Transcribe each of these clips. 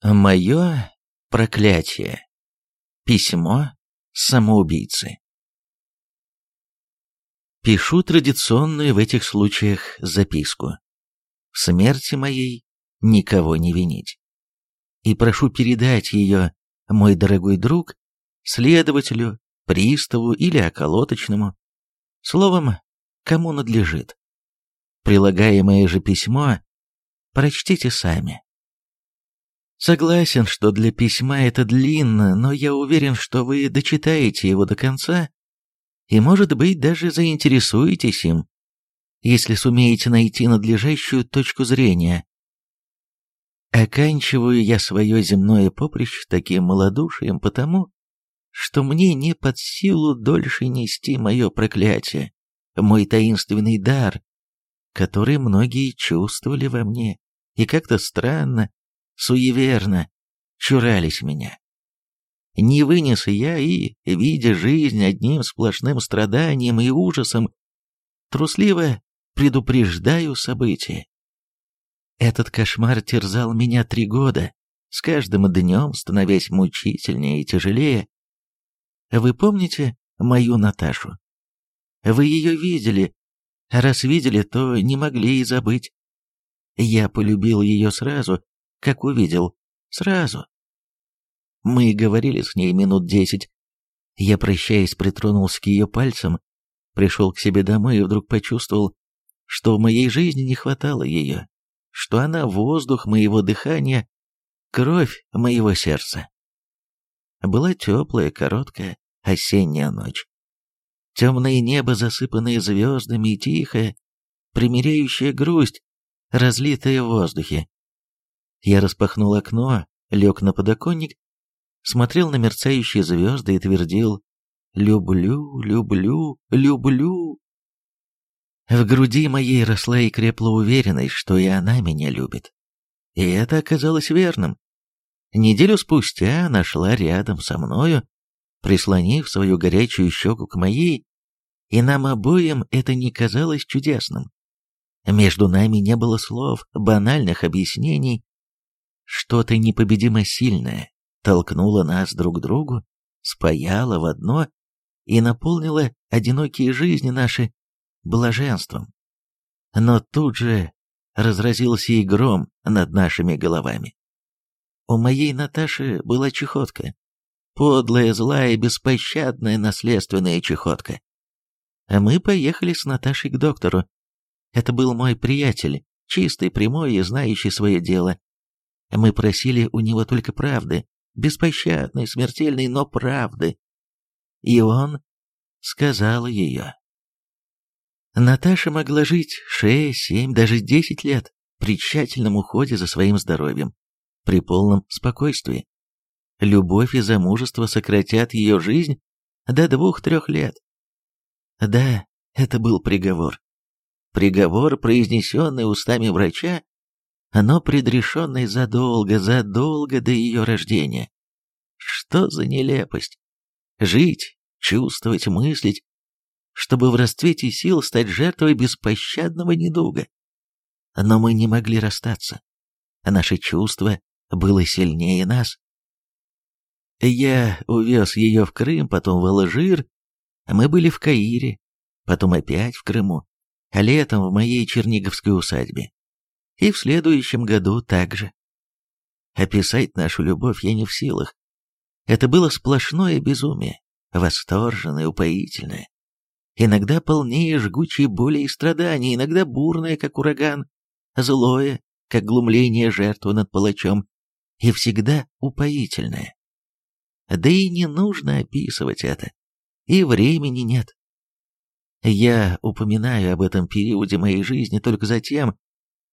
Мое проклятие. Письмо самоубийцы. Пишу традиционную в этих случаях записку. В смерти моей никого не винить. И прошу передать ее, мой дорогой друг, следователю, приставу или околоточному. Словом, кому надлежит. Прилагаемое же письмо прочтите сами. Согласен, что для письма это длинно, но я уверен, что вы дочитаете его до конца и, может быть, даже заинтересуетесь им, если сумеете найти надлежащую точку зрения. Оканчиваю я свое земное поприще таким малодушием потому, что мне не под силу дольше нести мое проклятие, мой таинственный дар, который многие чувствовали во мне, и как-то странно, суеверно чурались меня. Не вынес я и, видя жизнь одним сплошным страданием и ужасом, трусливо предупреждаю события. Этот кошмар терзал меня три года, с каждым днем становясь мучительнее и тяжелее. Вы помните мою Наташу? Вы ее видели, раз видели, то не могли и забыть. Я полюбил ее сразу, как увидел, сразу. Мы говорили с ней минут десять. Я, прощаясь, притронулся к ее пальцам, пришел к себе домой и вдруг почувствовал, что в моей жизни не хватало ее, что она воздух моего дыхания, кровь моего сердца. Была теплая, короткая осенняя ночь. Темное небо, засыпанное звездами, и тихая, примиряющая грусть, разлитая в воздухе. Я распахнул окно, лег на подоконник, смотрел на мерцающие звезды и твердил «Люблю, люблю, люблю». В груди моей росла и крепла уверенность, что и она меня любит. И это оказалось верным. Неделю спустя она шла рядом со мною, прислонив свою горячую щеку к моей, и нам обоим это не казалось чудесным. Между нами не было слов, банальных объяснений, что-то непобедимо сильное толкнуло нас друг к другу, спаяло в одно и наполнило одинокие жизни наши блаженством. Но тут же разразился и гром над нашими головами. У моей Наташи была чехотка. Подлая, злая, беспощадная наследственная чехотка. А мы поехали с Наташей к доктору. Это был мой приятель, чистый, прямой и знающий свое дело. Мы просили у него только правды, беспощадной, смертельной, но правды. И он сказал ее. Наташа могла жить шесть, семь, даже десять лет при тщательном уходе за своим здоровьем, при полном спокойствии. Любовь и замужество сократят ее жизнь до двух-трех лет. Да, это был приговор. Приговор, произнесенный устами врача, но предрешенный задолго, задолго до ее рождения. Что за нелепость? Жить, чувствовать, мыслить, чтобы в расцвете сил стать жертвой беспощадного недуга. Но мы не могли расстаться. Наше чувство было сильнее нас. Я увез ее в Крым, потом в Алжир. Мы были в Каире, потом опять в Крыму, а летом в моей черниговской усадьбе. И в следующем году также. Описать нашу любовь я не в силах. Это было сплошное безумие, восторженное, упоительное. Иногда полнее жгучей боли и страданий, иногда бурное, как ураган, злое, как глумление жертвы над палачом, и всегда упоительное. Да и не нужно описывать это, и времени нет. Я упоминаю об этом периоде моей жизни только затем,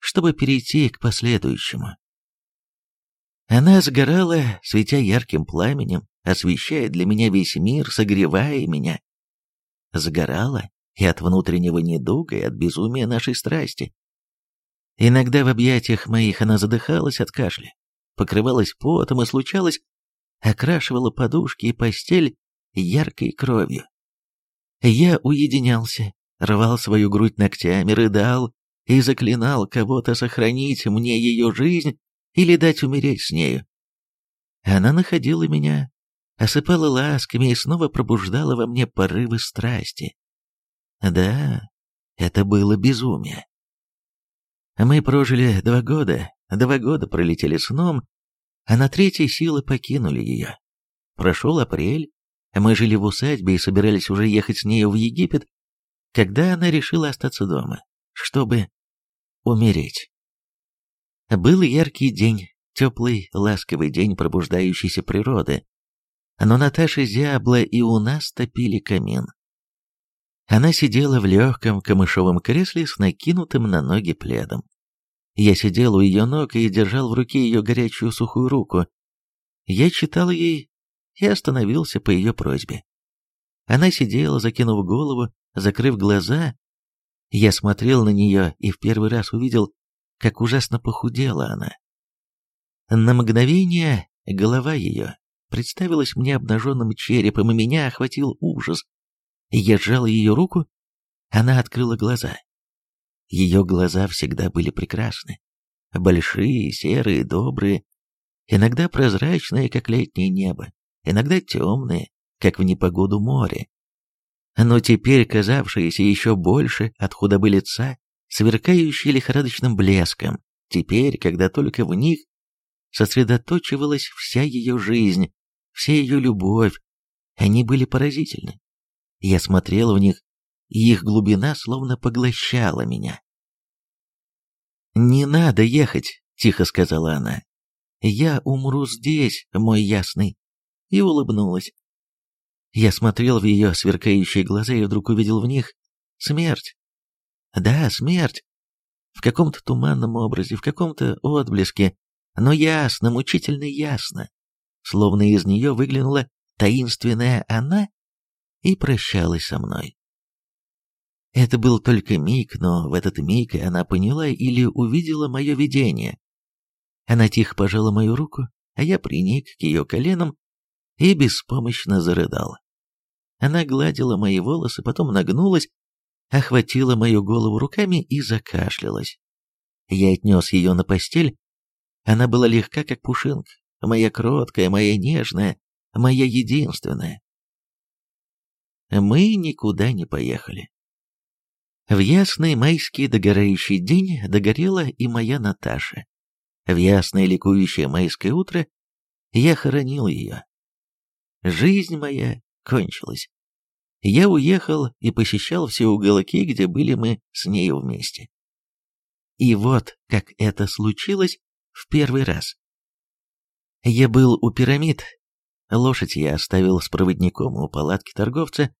чтобы перейти к последующему. Она сгорала, светя ярким пламенем, освещая для меня весь мир, согревая меня. Сгорала и от внутреннего недуга, и от безумия нашей страсти. Иногда в объятиях моих она задыхалась от кашля, покрывалась потом и случалось, окрашивала подушки и постель яркой кровью. Я уединялся, рвал свою грудь ногтями, рыдал, и заклинал кого-то сохранить мне ее жизнь или дать умереть с нею, Она находила меня, осыпала ласками и снова пробуждала во мне порывы страсти. Да, это было безумие. Мы прожили два года, два года пролетели сном, а на третьей силы покинули ее. Прошел апрель, мы жили в усадьбе и собирались уже ехать с нею в Египет, когда она решила остаться дома, чтобы умереть. Был яркий день, теплый, ласковый день пробуждающейся природы, но Наташа зябла, и у нас топили камин. Она сидела в легком камышовом кресле с накинутым на ноги пледом. Я сидел у ее ног и держал в руке ее горячую сухую руку. Я читал ей и остановился по ее просьбе. Она сидела, закинув голову, закрыв глаза. Я смотрел на нее и в первый раз увидел, как ужасно похудела она. На мгновение голова ее представилась мне обнаженным черепом, и меня охватил ужас. Я сжал ее руку, она открыла глаза. Ее глаза всегда были прекрасны. Большие, серые, добрые, иногда прозрачные, как летнее небо, иногда темные, как в непогоду море. Но теперь казавшиеся еще больше от худобы лица, сверкающие лихорадочным блеском, теперь, когда только в них сосредоточивалась вся ее жизнь, вся ее любовь, они были поразительны. Я смотрел в них, и их глубина словно поглощала меня. «Не надо ехать», — тихо сказала она. «Я умру здесь, мой ясный», — и улыбнулась. Я смотрел в ее сверкающие глаза и вдруг увидел в них смерть. Да, смерть. В каком-то туманном образе, в каком-то отблеске, но ясно, мучительно ясно. Словно из нее выглянула таинственная она и прощалась со мной. Это был только миг, но в этот миг она поняла или увидела мое видение. Она тихо пожала мою руку, а я приник к ее коленам и беспомощно зарыдал. Она гладила мои волосы, потом нагнулась, охватила мою голову руками и закашлялась. Я отнес ее на постель. Она была легка, как пушинка, моя кроткая, моя нежная, моя единственная. Мы никуда не поехали. В ясный майский догорающий день догорела и моя Наташа. В ясное ликующее майское утро я хоронил ее. Жизнь моя кончилась. Я уехал и посещал все уголки, где были мы с нею вместе. И вот как это случилось в первый раз. Я был у пирамид. Лошадь я оставил с проводником у палатки торговца,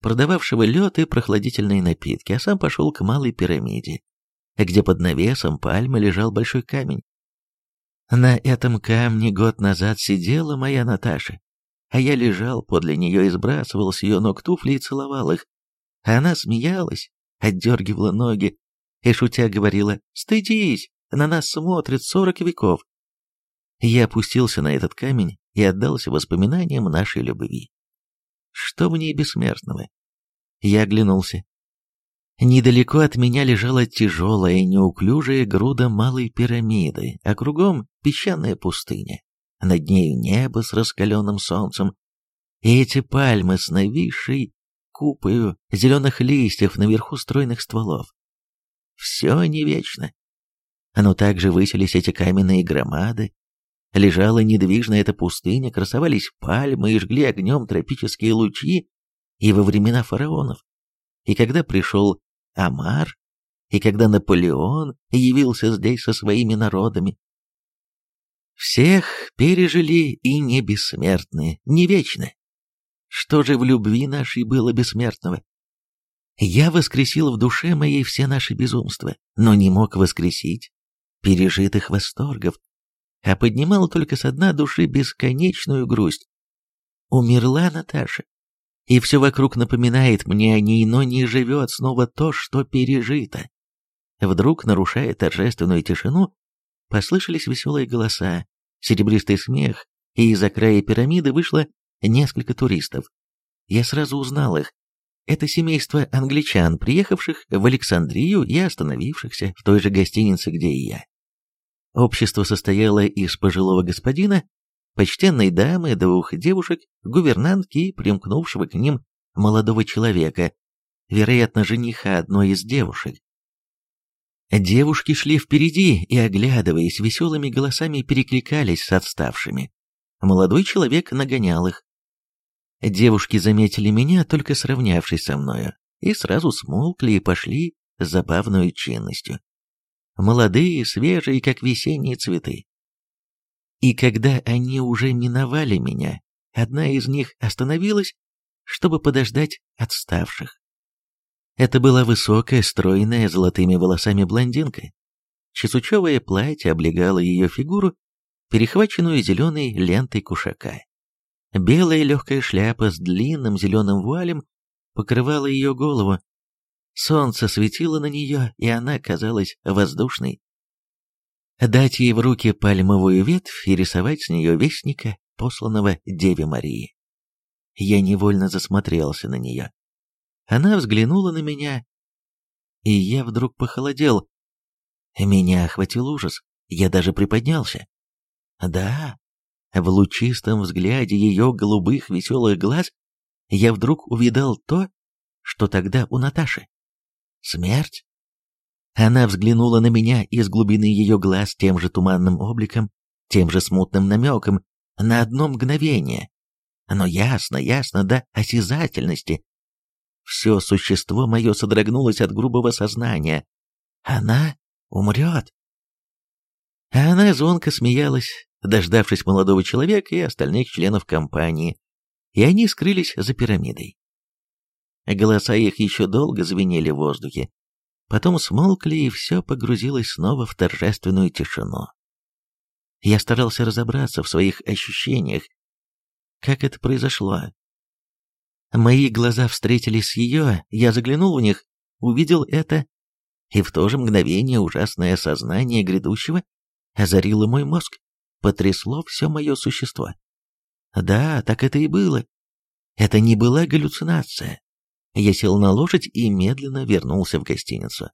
продававшего лед и прохладительные напитки, а сам пошел к малой пирамиде, где под навесом пальмы лежал большой камень. На этом камне год назад сидела моя Наташа, а я лежал подле нее и сбрасывал с ее ног туфли и целовал их. А она смеялась, отдергивала ноги и, шутя, говорила «Стыдись, на нас смотрят сорок веков». Я опустился на этот камень и отдался воспоминаниям нашей любви. Что в ней бессмертного? Я оглянулся. Недалеко от меня лежала тяжелая, неуклюжая груда малой пирамиды, а кругом песчаная пустыня над нею небо с раскаленным солнцем, и эти пальмы с нависшей купою зеленых листьев наверху стройных стволов. Все не вечно. Но также высились эти каменные громады, лежала недвижно эта пустыня, красовались пальмы и жгли огнем тропические лучи и во времена фараонов. И когда пришел Амар, и когда Наполеон явился здесь со своими народами, всех пережили и не бессмертны, не вечны. Что же в любви нашей было бессмертного? Я воскресил в душе моей все наши безумства, но не мог воскресить пережитых восторгов, а поднимал только со дна души бесконечную грусть. Умерла Наташа, и все вокруг напоминает мне о ней, но не живет снова то, что пережито. Вдруг, нарушая торжественную тишину, Послышались веселые голоса, серебристый смех, и из-за края пирамиды вышло несколько туристов. Я сразу узнал их. Это семейство англичан, приехавших в Александрию и остановившихся в той же гостинице, где и я. Общество состояло из пожилого господина, почтенной дамы, двух девушек, гувернантки и примкнувшего к ним молодого человека, вероятно, жениха одной из девушек. Девушки шли впереди и, оглядываясь, веселыми голосами перекликались с отставшими. Молодой человек нагонял их. Девушки заметили меня, только сравнявшись со мною, и сразу смолкли и пошли с забавной чинностью. Молодые, свежие, как весенние цветы. И когда они уже миновали меня, одна из них остановилась, чтобы подождать отставших. Это была высокая, стройная, золотыми волосами блондинка. Чесучевое платье облегало ее фигуру, перехваченную зеленой лентой кушака. Белая легкая шляпа с длинным зеленым вуалем покрывала ее голову. Солнце светило на нее, и она казалась воздушной. Дать ей в руки пальмовую ветвь и рисовать с нее вестника, посланного Деве Марии. Я невольно засмотрелся на нее. Она взглянула на меня, и я вдруг похолодел. Меня охватил ужас, я даже приподнялся. Да, в лучистом взгляде ее голубых веселых глаз я вдруг увидал то, что тогда у Наташи. Смерть? Она взглянула на меня из глубины ее глаз тем же туманным обликом, тем же смутным намеком, на одно мгновение. Но ясно, ясно до осязательности, все существо мое содрогнулось от грубого сознания. Она умрет. Она звонко смеялась, дождавшись молодого человека и остальных членов компании, и они скрылись за пирамидой. Голоса их еще долго звенели в воздухе, потом смолкли, и все погрузилось снова в торжественную тишину. Я старался разобраться в своих ощущениях, как это произошло, Мои глаза встретились с ее, я заглянул в них, увидел это, и в то же мгновение ужасное сознание грядущего озарило мой мозг, потрясло все мое существо. Да, так это и было. Это не была галлюцинация. Я сел на лошадь и медленно вернулся в гостиницу.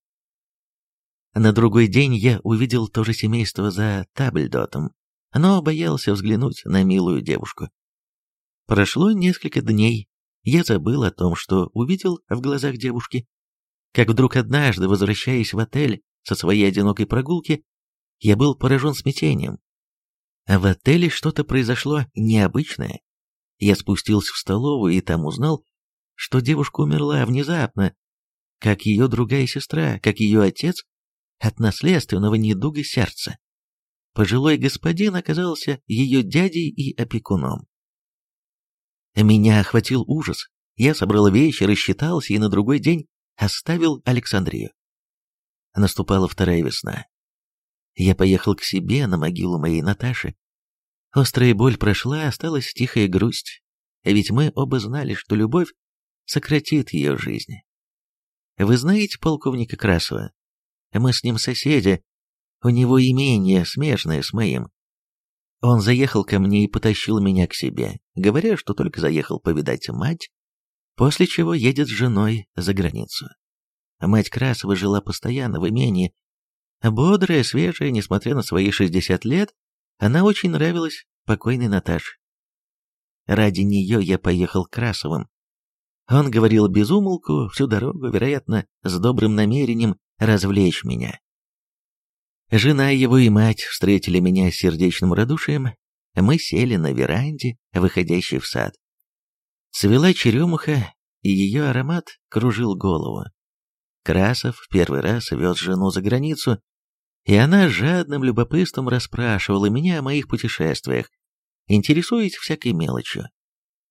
На другой день я увидел то же семейство за Табльдотом, но боялся взглянуть на милую девушку. Прошло несколько дней, я забыл о том, что увидел в глазах девушки. Как вдруг однажды, возвращаясь в отель со своей одинокой прогулки, я был поражен смятением. В отеле что-то произошло необычное. Я спустился в столовую и там узнал, что девушка умерла внезапно, как ее другая сестра, как ее отец, от наследственного недуга сердца. Пожилой господин оказался ее дядей и опекуном. Меня охватил ужас. Я собрал вещи, рассчитался и на другой день оставил Александрию. Наступала вторая весна. Я поехал к себе на могилу моей Наташи. Острая боль прошла, осталась тихая грусть. Ведь мы оба знали, что любовь сократит ее жизнь. Вы знаете полковника Красова? Мы с ним соседи. У него имение смежное с моим. Он заехал ко мне и потащил меня к себе, говоря, что только заехал повидать мать, после чего едет с женой за границу. Мать Красова жила постоянно в имении. Бодрая, свежая, несмотря на свои 60 лет, она очень нравилась покойной Наташе. Ради нее я поехал к Красовым. Он говорил без умолку всю дорогу, вероятно, с добрым намерением развлечь меня. Жена его и мать встретили меня с сердечным радушием. Мы сели на веранде, выходящей в сад. Цвела черемуха, и ее аромат кружил голову. Красов в первый раз вез жену за границу, и она жадным любопытством расспрашивала меня о моих путешествиях, интересуясь всякой мелочью.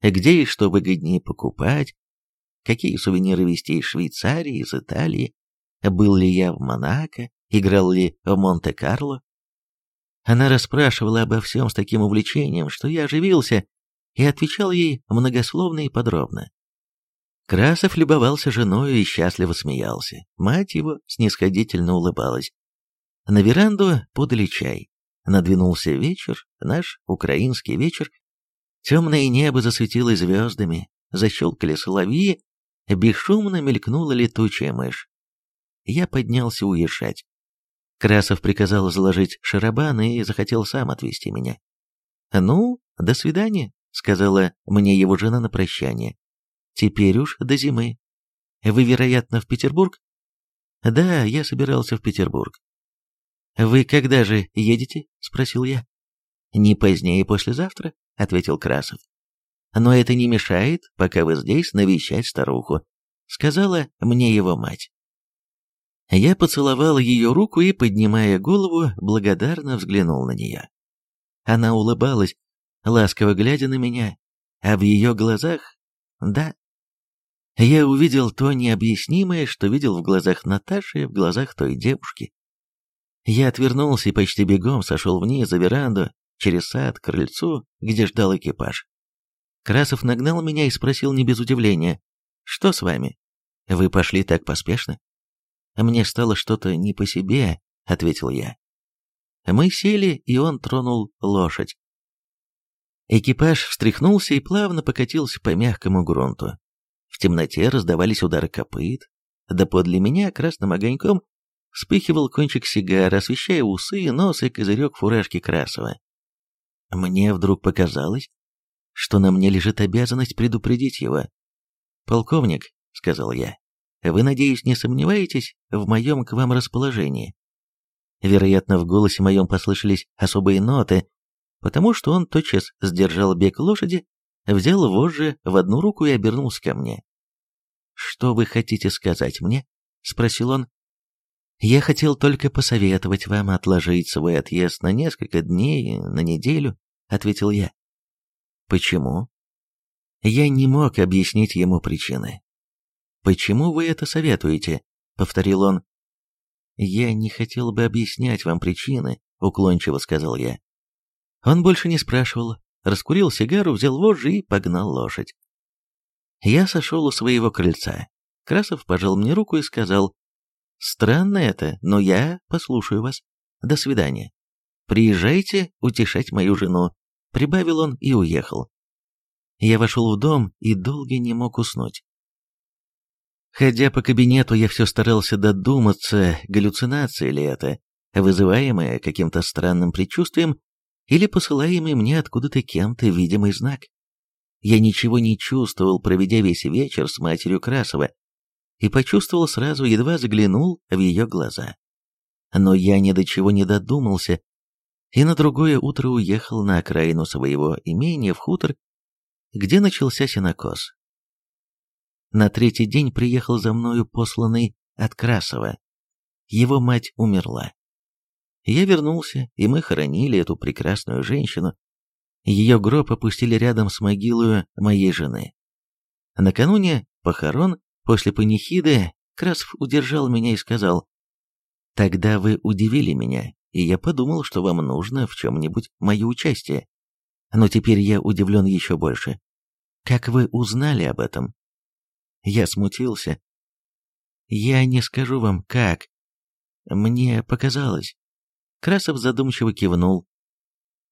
Где и что выгоднее покупать, какие сувениры везти из Швейцарии, из Италии, был ли я в Монако, играл ли в Монте-Карло. Она расспрашивала обо всем с таким увлечением, что я оживился и отвечал ей многословно и подробно. Красов любовался женой и счастливо смеялся. Мать его снисходительно улыбалась. На веранду подали чай. Надвинулся вечер, наш украинский вечер. Темное небо засветилось звездами, защелкали соловьи, бесшумно мелькнула летучая мышь. Я поднялся уезжать. Красов приказал заложить шарабан и захотел сам отвезти меня. Ну, «До свидания», — сказала мне его жена на прощание. «Теперь уж до зимы. Вы, вероятно, в Петербург?» «Да, я собирался в Петербург». «Вы когда же едете?» — спросил я. «Не позднее послезавтра», — ответил Красов. «Но это не мешает, пока вы здесь, навещать старуху», — сказала мне его мать. Я поцеловал ее руку и, поднимая голову, благодарно взглянул на нее. Она улыбалась, ласково глядя на меня, а в ее глазах, да, я увидел то необъяснимое, что видел в глазах Наташи, в глазах той девушки. Я отвернулся и почти бегом сошел вниз за веранду, через сад, к крыльцу, где ждал экипаж. Красов нагнал меня и спросил не без удивления, «Что с вами? Вы пошли так поспешно?» «Мне стало что-то не по себе», — ответил я. Мы сели, и он тронул лошадь. Экипаж встряхнулся и плавно покатился по мягкому грунту. В темноте раздавались удары копыт, да подле меня красным огоньком вспыхивал кончик сигары, освещая усы, нос и козырек фуражки Красова. Мне вдруг показалось, что на мне лежит обязанность предупредить его. «Полковник», — сказал я, — «вы, надеюсь, не сомневаетесь в моем к вам расположении?» Вероятно, в голосе моем послышались особые ноты, потому что он тотчас сдержал бег лошади, взял вожжи в одну руку и обернулся ко мне. «Что вы хотите сказать мне?» — спросил он. «Я хотел только посоветовать вам отложить свой отъезд на несколько дней, на неделю», — ответил я. «Почему?» Я не мог объяснить ему причины. «Почему вы это советуете?» — повторил он. «Я не хотел бы объяснять вам причины», — уклончиво сказал я. Он больше не спрашивал, раскурил сигару, взял вожжи и погнал лошадь. Я сошел у своего крыльца. Красов пожал мне руку и сказал, «Странно это, но я послушаю вас. До свидания. Приезжайте утешать мою жену», — прибавил он и уехал. Я вошел в дом и долго не мог уснуть. Ходя по кабинету, я все старался додуматься, галлюцинация ли это, вызываемая каким-то странным предчувствием или посылаемый мне откуда-то кем-то видимый знак. Я ничего не чувствовал, проведя весь вечер с матерью Красова, и почувствовал сразу, едва заглянул в ее глаза. Но я ни до чего не додумался, и на другое утро уехал на окраину своего имения в хутор, где начался сенокос. На третий день приехал за мною посланный от Красова. Его мать умерла. Я вернулся, и мы хоронили эту прекрасную женщину. Ее гроб опустили рядом с могилой моей жены. Накануне похорон, после панихиды, Красов удержал меня и сказал, «Тогда вы удивили меня, и я подумал, что вам нужно в чем-нибудь мое участие. Но теперь я удивлен еще больше. Как вы узнали об этом?» Я смутился. Я не скажу вам, как. Мне показалось. Красов задумчиво кивнул.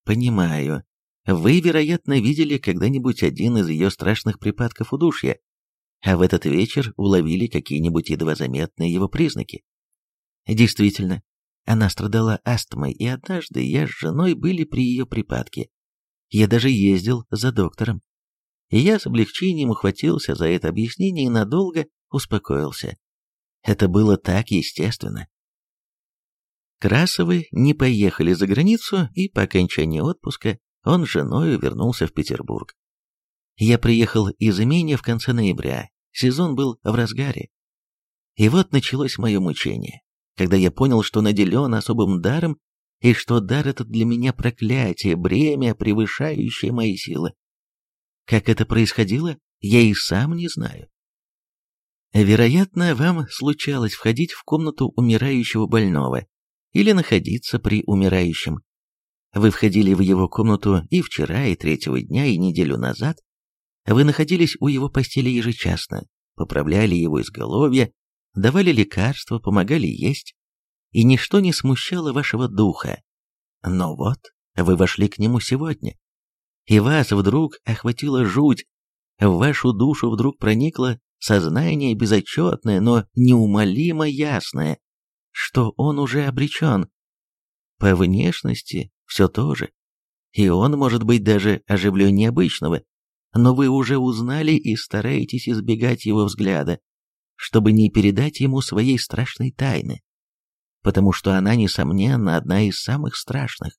Понимаю. Вы, вероятно, видели когда-нибудь один из ее страшных припадков удушья, а в этот вечер уловили какие-нибудь едва заметные его признаки. Действительно, она страдала астмой, и однажды я с женой были при ее припадке. Я даже ездил за доктором и я с облегчением ухватился за это объяснение и надолго успокоился. Это было так естественно. Красовы не поехали за границу, и по окончании отпуска он с женой вернулся в Петербург. Я приехал из имения в конце ноября, сезон был в разгаре. И вот началось мое мучение, когда я понял, что наделен особым даром, и что дар этот для меня проклятие, бремя, превышающее мои силы. Как это происходило, я и сам не знаю. Вероятно, вам случалось входить в комнату умирающего больного или находиться при умирающем. Вы входили в его комнату и вчера, и третьего дня, и неделю назад. Вы находились у его постели ежечасно, поправляли его изголовье, давали лекарства, помогали есть, и ничто не смущало вашего духа. Но вот, вы вошли к нему сегодня, и вас вдруг охватила жуть, в вашу душу вдруг проникло сознание безотчетное, но неумолимо ясное, что он уже обречен. По внешности все то же, и он может быть даже оживленнее обычного, но вы уже узнали и стараетесь избегать его взгляда, чтобы не передать ему своей страшной тайны, потому что она, несомненно, одна из самых страшных.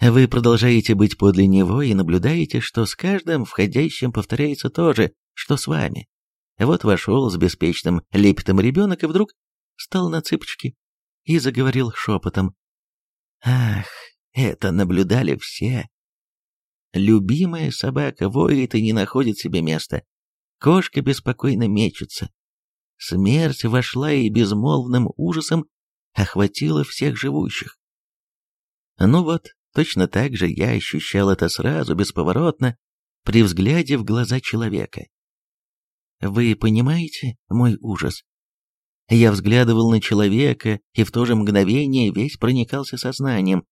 Вы продолжаете быть подле него и наблюдаете, что с каждым входящим повторяется то же, что с вами. Вот вошел с беспечным лепетом ребенок и вдруг стал на цыпочки и заговорил шепотом. Ах, это наблюдали все. Любимая собака воет и не находит себе места. Кошка беспокойно мечется. Смерть вошла и безмолвным ужасом охватила всех живущих. Ну вот, точно так же я ощущал это сразу, бесповоротно, при взгляде в глаза человека. Вы понимаете мой ужас? Я взглядывал на человека и в то же мгновение весь проникался сознанием.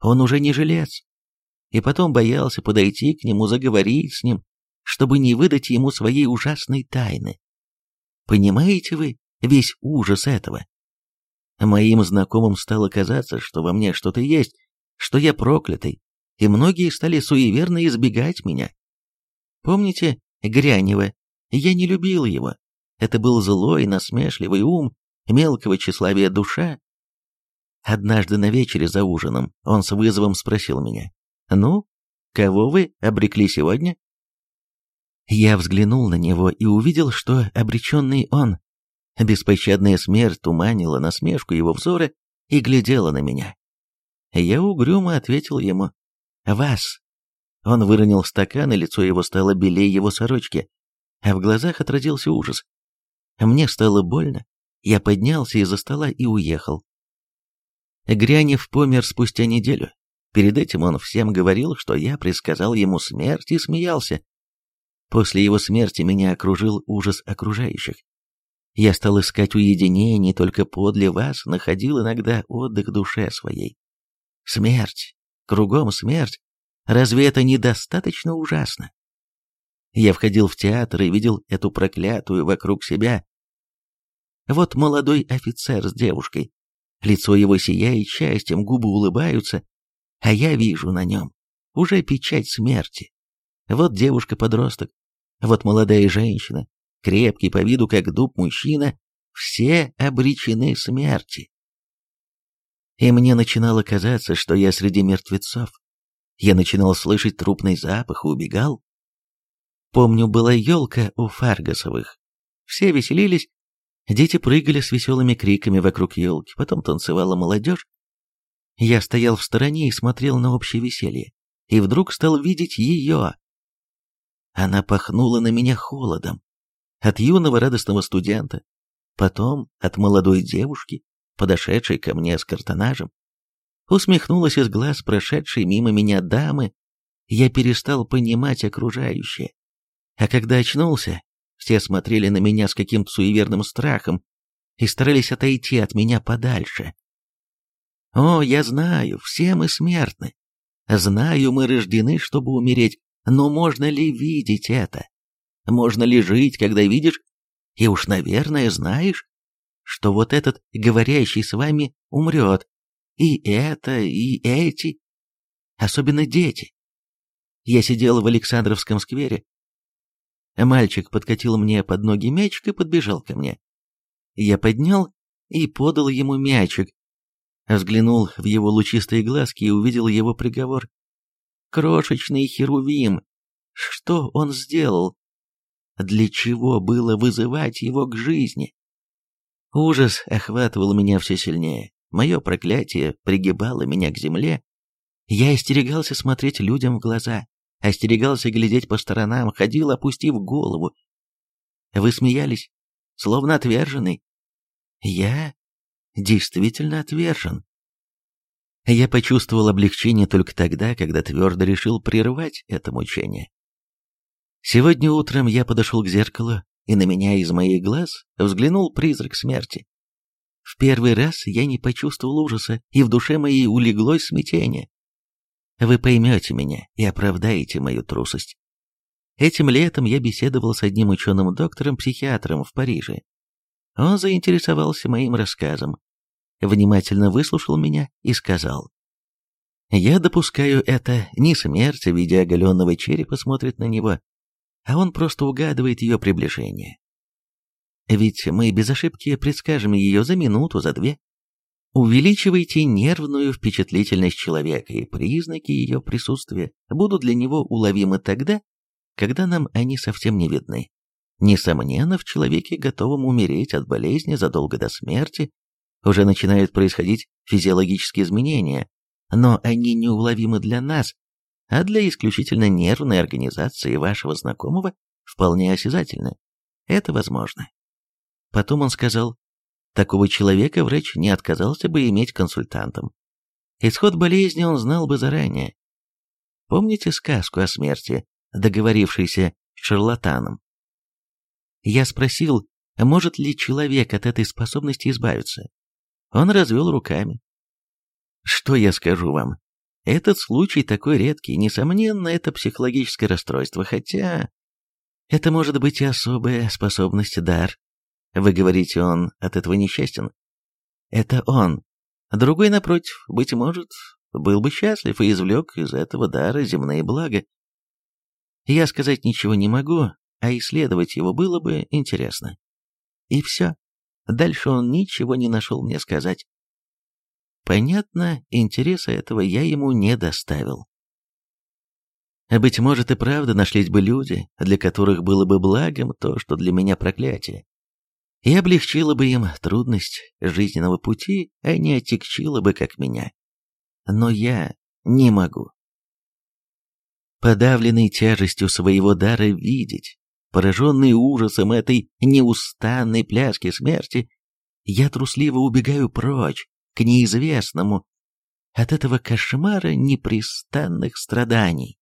Он уже не жилец. И потом боялся подойти к нему, заговорить с ним, чтобы не выдать ему своей ужасной тайны. Понимаете вы весь ужас этого? Моим знакомым стало казаться, что во мне что-то есть, что я проклятый, и многие стали суеверно избегать меня. Помните Грянева? Я не любил его. Это был злой, насмешливый ум, мелкого тщеславия душа. Однажды на вечере за ужином он с вызовом спросил меня, «Ну, кого вы обрекли сегодня?» Я взглянул на него и увидел, что обреченный он. Беспощадная смерть туманила насмешку его взора и глядела на меня. Я угрюмо ответил ему «Вас». Он выронил стакан, и лицо его стало белее его сорочки, а в глазах отразился ужас. Мне стало больно, я поднялся из-за стола и уехал. Грянев помер спустя неделю. Перед этим он всем говорил, что я предсказал ему смерть и смеялся. После его смерти меня окружил ужас окружающих. Я стал искать уединение, только подле вас находил иногда отдых душе своей. Смерть, кругом смерть. Разве это недостаточно ужасно? Я входил в театр и видел эту проклятую вокруг себя. Вот молодой офицер с девушкой. Лицо его сияет счастьем, губы улыбаются, а я вижу на нем уже печать смерти. Вот девушка-подросток, вот молодая женщина, крепкий по виду, как дуб мужчина, все обречены смерти. И мне начинало казаться, что я среди мертвецов. Я начинал слышать трупный запах и убегал. Помню, была елка у Фаргасовых. Все веселились, дети прыгали с веселыми криками вокруг елки, потом танцевала молодежь. Я стоял в стороне и смотрел на общее веселье, и вдруг стал видеть ее, она пахнула на меня холодом. От юного радостного студента, потом от молодой девушки, подошедшей ко мне с картонажем. Усмехнулась из глаз прошедшей мимо меня дамы, я перестал понимать окружающее. А когда очнулся, все смотрели на меня с каким-то суеверным страхом и старались отойти от меня подальше. О, я знаю, все мы смертны. Знаю, мы рождены, чтобы умереть, но можно ли видеть это? Можно ли жить, когда видишь, и уж, наверное, знаешь, что вот этот, говорящий с вами, умрет, и это, и эти, особенно дети. Я сидел в Александровском сквере. Мальчик подкатил мне под ноги мячик и подбежал ко мне. Я поднял и подал ему мячик, взглянул в его лучистые глазки и увидел его приговор крошечный Херувим. Что он сделал? Для чего было вызывать его к жизни? Ужас охватывал меня все сильнее. Мое проклятие пригибало меня к земле. Я остерегался смотреть людям в глаза, остерегался глядеть по сторонам, ходил, опустив голову. Вы смеялись, словно отверженный. Я действительно отвержен. Я почувствовал облегчение только тогда, когда твердо решил прервать это мучение. Сегодня утром я подошел к зеркалу, и на меня из моих глаз взглянул призрак смерти. В первый раз я не почувствовал ужаса, и в душе моей улеглось смятение. Вы поймете меня и оправдаете мою трусость. Этим летом я беседовал с одним ученым-доктором-психиатром в Париже. Он заинтересовался моим рассказом, внимательно выслушал меня и сказал, Я допускаю это, не смерть в виде оголенного черепа смотрит на него, а он просто угадывает ее приближение. Ведь мы без ошибки предскажем ее за минуту, за две. Увеличивайте нервную впечатлительность человека, и признаки ее присутствия будут для него уловимы тогда, когда нам они совсем не видны. Несомненно, в человеке, готовом умереть от болезни задолго до смерти, уже начинают происходить физиологические изменения, но они неуловимы для нас, а для исключительно нервной организации вашего знакомого вполне осязательны. Это возможно. Потом он сказал, такого человека врач не отказался бы иметь консультантом. Исход болезни он знал бы заранее. Помните сказку о смерти, договорившейся с шарлатаном? Я спросил, может ли человек от этой способности избавиться. Он развел руками. Что я скажу вам? Этот случай такой редкий, несомненно, это психологическое расстройство, хотя... Это может быть и особая способность, дар. Вы говорите, он от этого несчастен? Это он. Другой, напротив, быть может, был бы счастлив и извлек из этого дара земные блага. Я сказать ничего не могу, а исследовать его было бы интересно. И все. Дальше он ничего не нашел мне сказать. Понятно, интереса этого я ему не доставил. Быть может и правда нашлись бы люди, для которых было бы благом то, что для меня проклятие. И облегчило бы им трудность жизненного пути, а не отягчило бы, как меня. Но я не могу. Подавленный тяжестью своего дара видеть, пораженный ужасом этой неустанной пляски смерти, я трусливо убегаю прочь, к неизвестному, от этого кошмара непрестанных страданий.